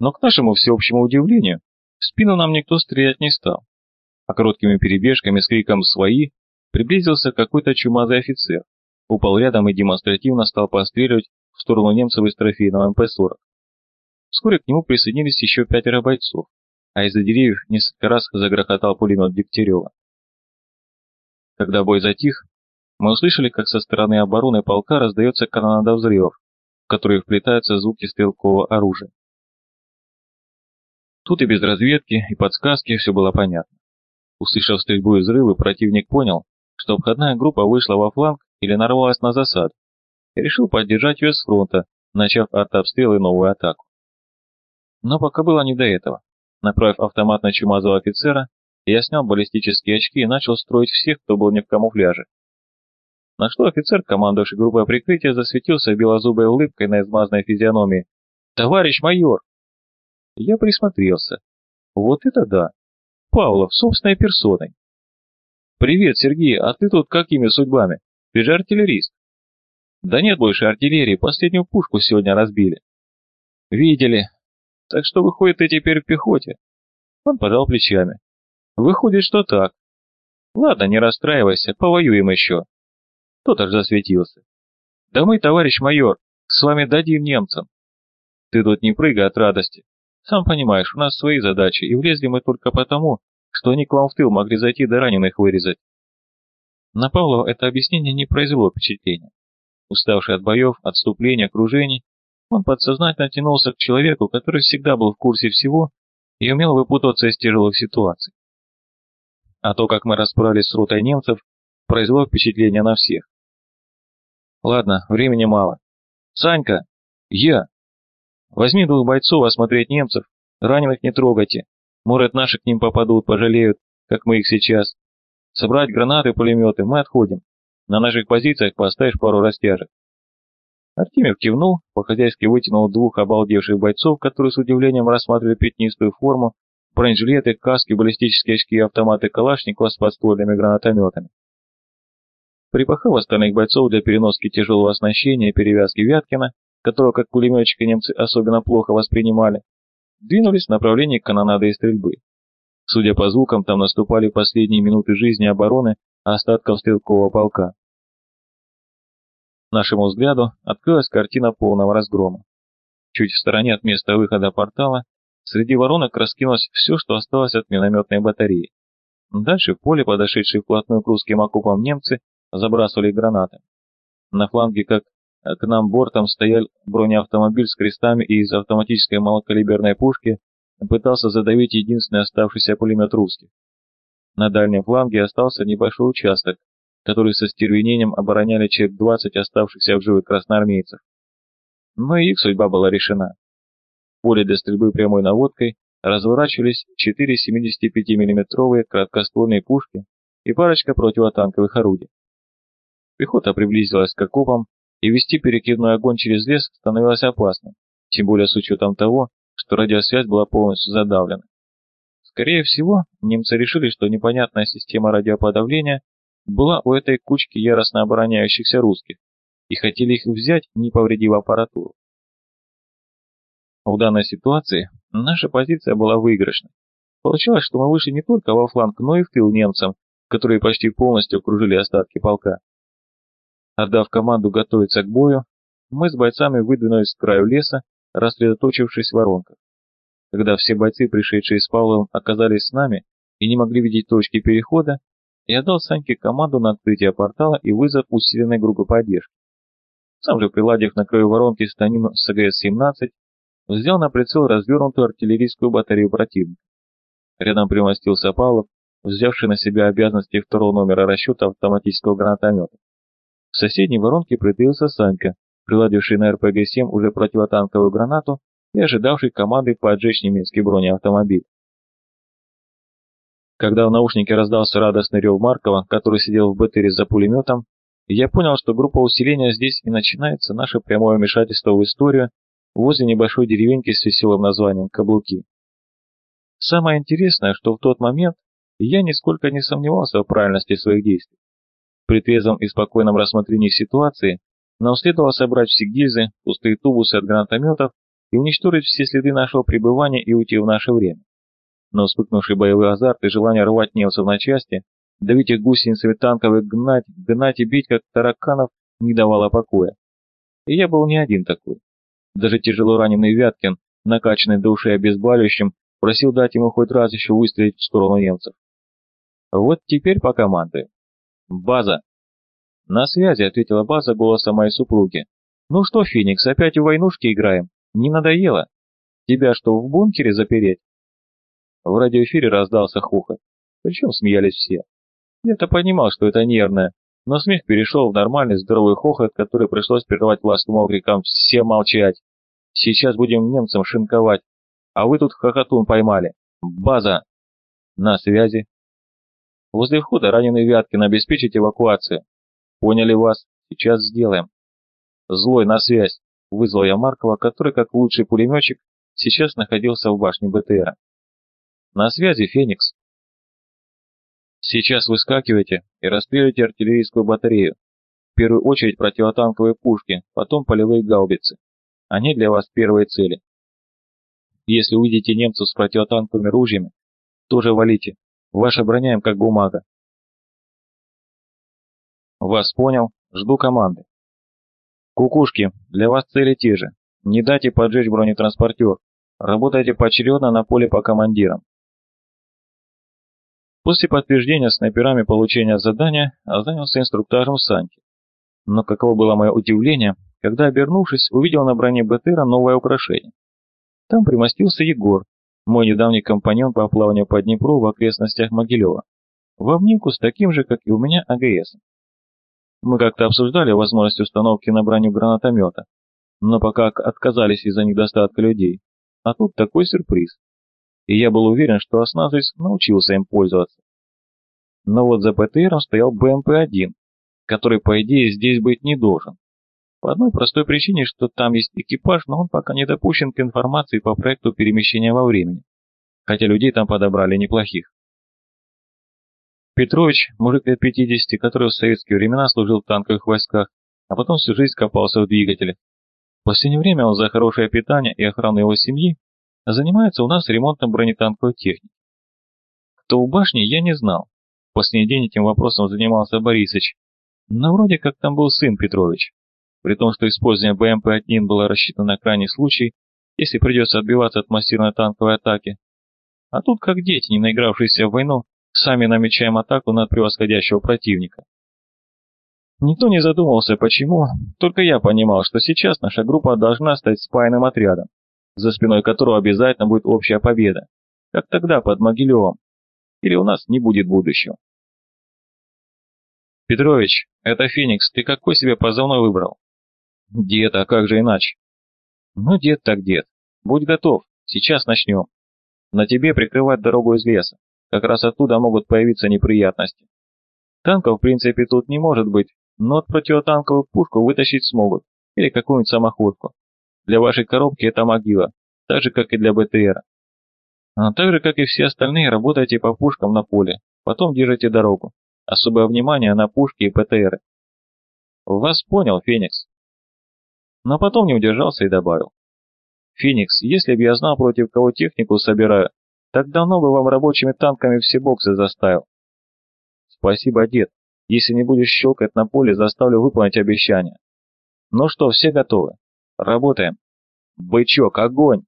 Но к нашему всеобщему удивлению, в спину нам никто стрелять не стал, а короткими перебежками с криком «Свои!» приблизился какой-то чумазый офицер, упал рядом и демонстративно стал постреливать в сторону немцев из трофейного МП-40. Вскоре к нему присоединились еще пятеро бойцов, а из-за деревьев несколько раз загрохотал пулемет Дегтярева. Когда бой затих, мы услышали, как со стороны обороны полка раздается канонада взрывов, в которые вплетаются звуки стрелкового оружия. Тут и без разведки, и подсказки все было понятно. Услышав стрельбу и взрывы, противник понял, что обходная группа вышла во фланг или нарвалась на засаду, и решил поддержать ее с фронта, начав артобстрел и новую атаку. Но пока было не до этого. Направив автомат на чумазого офицера, я снял баллистические очки и начал строить всех, кто был не в камуфляже. На что офицер, командовавший группой прикрытия, засветился белозубой улыбкой на измазанной физиономии. «Товарищ майор!» Я присмотрелся. Вот это да! Павлов, собственной персоной. «Привет, Сергей, а ты тут какими судьбами? Ты же артиллерист». «Да нет больше артиллерии, последнюю пушку сегодня разбили». «Видели. Так что, выходит, ты теперь в пехоте?» Он пожал плечами. «Выходит, что так. Ладно, не расстраивайся, повоюем еще». Тот аж засветился. «Да мы, товарищ майор, с вами дадим немцам». «Ты тут не прыгай от радости. Сам понимаешь, у нас свои задачи, и влезли мы только потому, что они к вам в тыл могли зайти да раненых вырезать. На Павлова это объяснение не произвело впечатления. Уставший от боев, отступлений, окружений, он подсознательно тянулся к человеку, который всегда был в курсе всего и умел выпутываться из тяжелых ситуаций. А то, как мы расправились с ротой немцев, произвело впечатление на всех. Ладно, времени мало. Санька, я. Возьми двух бойцов осмотреть немцев, раненых не трогайте. Может, наши к ним попадут, пожалеют, как мы их сейчас. Собрать гранаты, пулеметы, мы отходим. На наших позициях поставишь пару растяжек. Артемьев кивнул, по-хозяйски вытянул двух обалдевших бойцов, которые с удивлением рассматривали пятнистую форму, бронежилеты, каски, баллистические очки и автоматы Калашникова с подствольными гранатометами. Припахав остальных бойцов для переноски тяжелого оснащения и перевязки Вяткина, которого как пулеметчика немцы особенно плохо воспринимали, двинулись в направлении канонады и стрельбы. Судя по звукам, там наступали последние минуты жизни обороны остатков стрелкового полка. Нашему взгляду открылась картина полного разгрома. Чуть в стороне от места выхода портала, среди воронок раскинулось все, что осталось от минометной батареи. Дальше в поле, подошедшие вплотную к русским окопам немцы, забрасывали гранаты. На фланге, как к нам бортом стоял бронеавтомобиль с крестами и из автоматической малокалиберной пушки пытался задавить единственный оставшийся пулемет русских. На дальнем фланге остался небольшой участок, который со стервенением обороняли человек 20 оставшихся в живых красноармейцев. Но и их судьба была решена. Поле для стрельбы прямой наводкой разворачивались 4 75 миллиметровые краткоствольные пушки и парочка противотанковых орудий. Пехота приблизилась к окопам, и вести перекидной огонь через лес становилось опасным, тем более с учетом того, что радиосвязь была полностью задавлена. Скорее всего, немцы решили, что непонятная система радиоподавления была у этой кучки яростно обороняющихся русских, и хотели их взять, не повредив аппаратуру. В данной ситуации наша позиция была выигрышной. Получалось, что мы вышли не только во фланг, но и в тыл немцам, которые почти полностью окружили остатки полка. Отдав команду готовиться к бою, мы с бойцами выдвинулись к краю леса, рассредоточившись в воронках. Когда все бойцы, пришедшие с Павловым, оказались с нами и не могли видеть точки перехода, я дал Саньке команду на открытие портала и вызов усиленной группы поддержки. Сам же, приладив на краю воронки станину СГС-17, взял на прицел развернутую артиллерийскую батарею противника. Рядом примостился Павлов, взявший на себя обязанности второго номера расчета автоматического гранатомета. В соседней воронке притаился Санька, приладивший на РПГ-7 уже противотанковую гранату и ожидавший команды поджечь немецкий бронеавтомобиль. Когда в наушнике раздался радостный рев Маркова, который сидел в БТРе за пулеметом, я понял, что группа усиления здесь и начинается наше прямое вмешательство в историю возле небольшой деревеньки с веселым названием Каблуки. Самое интересное, что в тот момент я нисколько не сомневался в правильности своих действий. При трезвом и спокойном рассмотрении ситуации нам следовало собрать все гильзы, пустые тубусы от гранатометов и уничтожить все следы нашего пребывания и уйти в наше время. Но вспыхнувший боевой азарт и желание рвать немцев на части, давить их гусеницами танков и гнать, гнать и бить, как тараканов, не давало покоя. И я был не один такой. Даже тяжело раненый Вяткин, накачанный до ушей обезболивающим, просил дать ему хоть раз еще выстрелить в сторону немцев. Вот теперь по команде. «База!» «На связи», — ответила база голосом моей супруги. «Ну что, Феникс, опять в войнушки играем? Не надоело? Тебя что, в бункере запереть?» В радиоэфире раздался хохот, причем смеялись все. Я-то понимал, что это нервное, но смех перешел в нормальный здоровый хохот, который пришлось прервать властным окриком «Все молчать! Сейчас будем немцам шинковать, а вы тут хохотун поймали! База!» «На связи!» «Возле входа раненый Вяткин, обеспечить эвакуацию!» «Поняли вас, сейчас сделаем!» «Злой, на связь!» — вызвал я Маркова, который, как лучший пулеметчик, сейчас находился в башне БТРа. «На связи, Феникс!» Сейчас выскакивайте и расстреливайте артиллерийскую батарею. В первую очередь противотанковые пушки, потом полевые гаубицы. Они для вас первые цели. Если увидите немцев с противотанковыми ружьями, тоже валите. Ваша броня им как бумага. Вас понял, жду команды. Кукушки, для вас цели те же. Не дайте поджечь бронетранспортер. Работайте поочередно на поле по командирам. После подтверждения снайперами получения задания, занялся инструктажем Саньки. Но каково было мое удивление, когда, обернувшись, увидел на броне БТРа новое украшение. Там примостился Егор, мой недавний компаньон по плаванию по Днепру в окрестностях Могилева, в обнимку с таким же, как и у меня, АГС. Мы как-то обсуждали возможность установки на броню гранатомета, но пока отказались из-за недостатка людей. А тут такой сюрприз и я был уверен, что осназусь научился им пользоваться. Но вот за ПТРом стоял БМП-1, который, по идее, здесь быть не должен. По одной простой причине, что там есть экипаж, но он пока не допущен к информации по проекту перемещения во времени, хотя людей там подобрали неплохих. Петрович, мужик лет 50, который в советские времена служил в танковых войсках, а потом всю жизнь копался в двигателе. В последнее время он за хорошее питание и охрану его семьи занимается у нас ремонтом бронетанковой техники. Кто в башне, я не знал. В последний день этим вопросом занимался Борисыч, но вроде как там был сын Петрович. При том, что использование БМП-1 было рассчитано на крайний случай, если придется отбиваться от массивной танковой атаки. А тут, как дети, не наигравшиеся в войну, сами намечаем атаку на превосходящего противника. Никто не задумывался, почему, только я понимал, что сейчас наша группа должна стать спаянным отрядом за спиной которого обязательно будет общая победа, как тогда под Могилевом. Или у нас не будет будущего. Петрович, это Феникс, ты какой себе позывной выбрал? Дед, а как же иначе? Ну, дед так дед. Будь готов, сейчас начнем. На тебе прикрывать дорогу из леса. Как раз оттуда могут появиться неприятности. Танков, в принципе, тут не может быть, но от противотанковую пушку вытащить смогут. Или какую-нибудь самоходку. Для вашей коробки это могила, так же, как и для БТРа. А так же, как и все остальные, работайте по пушкам на поле, потом держите дорогу. Особое внимание на пушки и БТРы. Вас понял, Феникс. Но потом не удержался и добавил. Феникс, если бы я знал, против кого технику собираю, так давно бы вам рабочими танками все боксы заставил. Спасибо, дед. Если не будешь щелкать на поле, заставлю выполнить обещание. Ну что, все готовы? Работаем. Бычок, огонь!